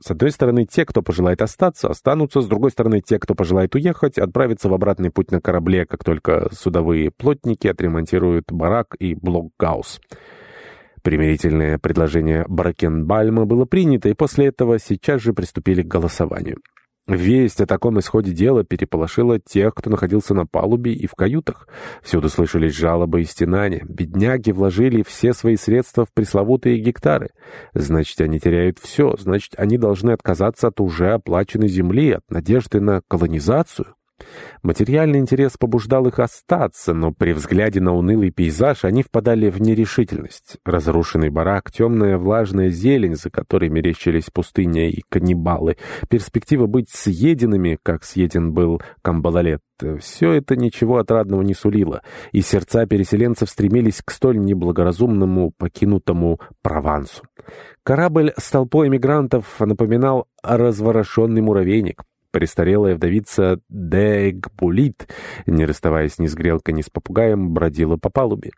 С одной стороны, те, кто пожелает остаться, останутся, с другой стороны, те, кто пожелает уехать, отправятся в обратный путь на корабле, как только судовые плотники отремонтируют барак и блокгаус. Примирительное предложение Бракенбальма было принято, и после этого сейчас же приступили к голосованию. Весть о таком исходе дела переполошила тех, кто находился на палубе и в каютах. Всюду слышались жалобы и стенания. Бедняги вложили все свои средства в пресловутые гектары. Значит, они теряют все. Значит, они должны отказаться от уже оплаченной земли, от надежды на колонизацию. Материальный интерес побуждал их остаться, но при взгляде на унылый пейзаж они впадали в нерешительность. Разрушенный барак, темная влажная зелень, за которой мерещились пустыня и каннибалы, перспектива быть съеденными, как съеден был Камбалалет, все это ничего отрадного не сулило, и сердца переселенцев стремились к столь неблагоразумному, покинутому Провансу. Корабль с толпой эмигрантов напоминал разворошенный муравейник. Престарелая вдовица Дегпулит, не расставаясь ни с грелкой, ни с попугаем, бродила по палубе.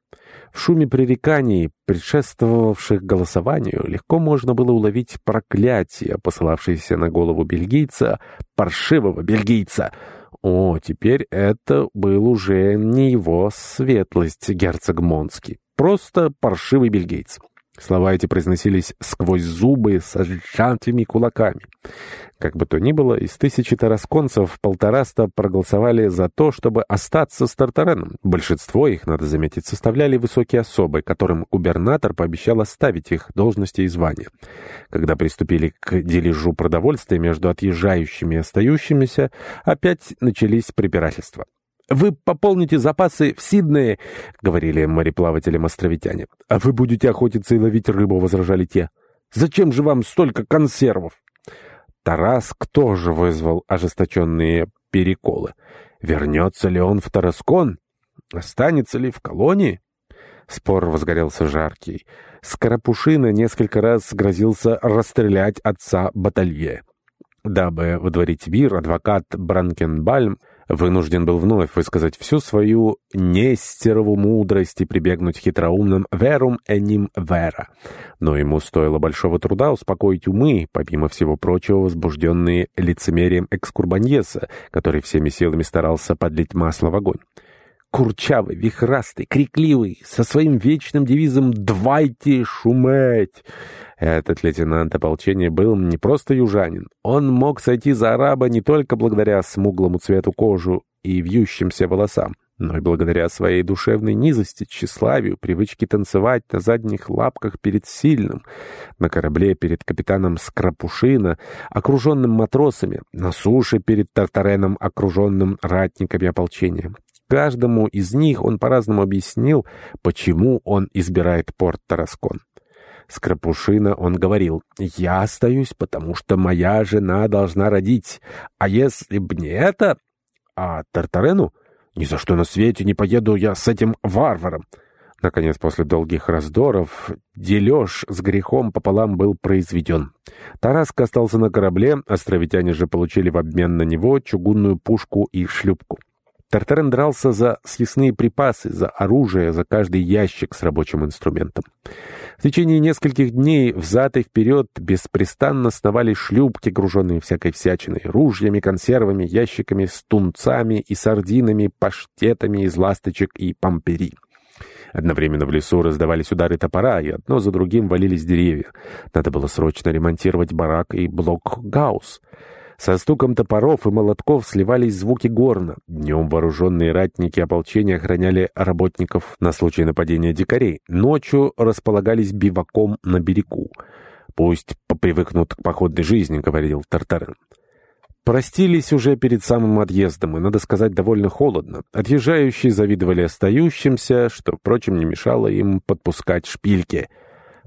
В шуме пререканий, предшествовавших голосованию, легко можно было уловить проклятие, посылавшееся на голову бельгийца, паршивого бельгийца. О, теперь это был уже не его светлость, герцог Монский, просто паршивый бельгийц. Слова эти произносились сквозь зубы с сжатыми кулаками. Как бы то ни было, из тысячи тарасконцев полтораста проголосовали за то, чтобы остаться с Тартареном. Большинство их, надо заметить, составляли высокие особы, которым губернатор пообещал оставить их должности и звания. Когда приступили к дележу продовольствия между отъезжающими и остающимися, опять начались препирательства. «Вы пополните запасы в Сиднее», — говорили мореплавателям-островитяне. «А вы будете охотиться и ловить рыбу», — возражали те. «Зачем же вам столько консервов?» Тараск тоже вызвал ожесточенные переколы. Вернется ли он в Тараскон? Останется ли в колонии? Спор возгорелся жаркий. Скоропушина несколько раз грозился расстрелять отца Баталье. Дабы водворить мир, адвокат Бранкенбальм вынужден был вновь высказать всю свою нестерову мудрость и прибегнуть хитроумным «verum enim vera». Но ему стоило большого труда успокоить умы, помимо всего прочего, возбужденные лицемерием экскурбаньеса, который всеми силами старался подлить масло в огонь. Курчавый, вихрастый, крикливый, со своим вечным девизом «Двайте шуметь!» Этот лейтенант ополчения был не просто южанин. Он мог сойти за араба не только благодаря смуглому цвету кожи и вьющимся волосам, но и благодаря своей душевной низости, тщеславию, привычке танцевать на задних лапках перед сильным, на корабле перед капитаном Скрапушина, окруженным матросами, на суше перед Тартареном, окруженным ратниками ополчения. Каждому из них он по-разному объяснил, почему он избирает порт Тараскон. Скрапушина он говорил, «Я остаюсь, потому что моя жена должна родить. А если б не это... А Тартарену? Ни за что на свете не поеду я с этим варваром». Наконец, после долгих раздоров, дележ с грехом пополам был произведен. Тараск остался на корабле, островитяне же получили в обмен на него чугунную пушку и шлюпку. Тартарен дрался за съестные припасы, за оружие, за каждый ящик с рабочим инструментом. В течение нескольких дней взад и вперед беспрестанно сновали шлюпки, груженные всякой всячиной, ружьями, консервами, ящиками с тунцами и сардинами, паштетами из ласточек и пампери. Одновременно в лесу раздавались удары топора, и одно за другим валились деревья. Надо было срочно ремонтировать барак и блок гаусс. Со стуком топоров и молотков сливались звуки горна. Днем вооруженные ратники ополчения охраняли работников на случай нападения дикарей. Ночью располагались биваком на берегу. «Пусть попривыкнут к походной жизни», — говорил Тартарен. Простились уже перед самым отъездом, и, надо сказать, довольно холодно. Отъезжающие завидовали остающимся, что, впрочем, не мешало им подпускать шпильки.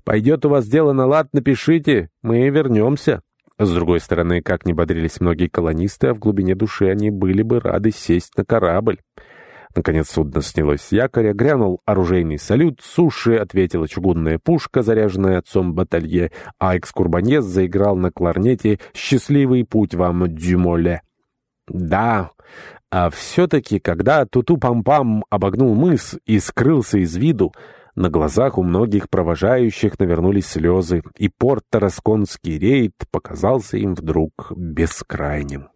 «Пойдет у вас дело на лад, напишите, мы вернемся». С другой стороны, как ни бодрились многие колонисты, а в глубине души они были бы рады сесть на корабль. Наконец судно снялось с якоря, грянул оружейный салют, суши ответила чугунная пушка, заряженная отцом баталье, а экскурбаньез заиграл на кларнете «Счастливый путь вам, Дюмоле». Да, а все-таки, когда Туту-Пам-Пам обогнул мыс и скрылся из виду, на глазах у многих провожающих навернулись слезы, и Портерасконский рейд показался им вдруг бескрайним.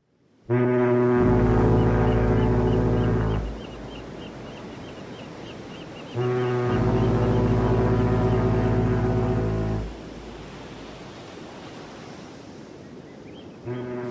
Mm-hmm.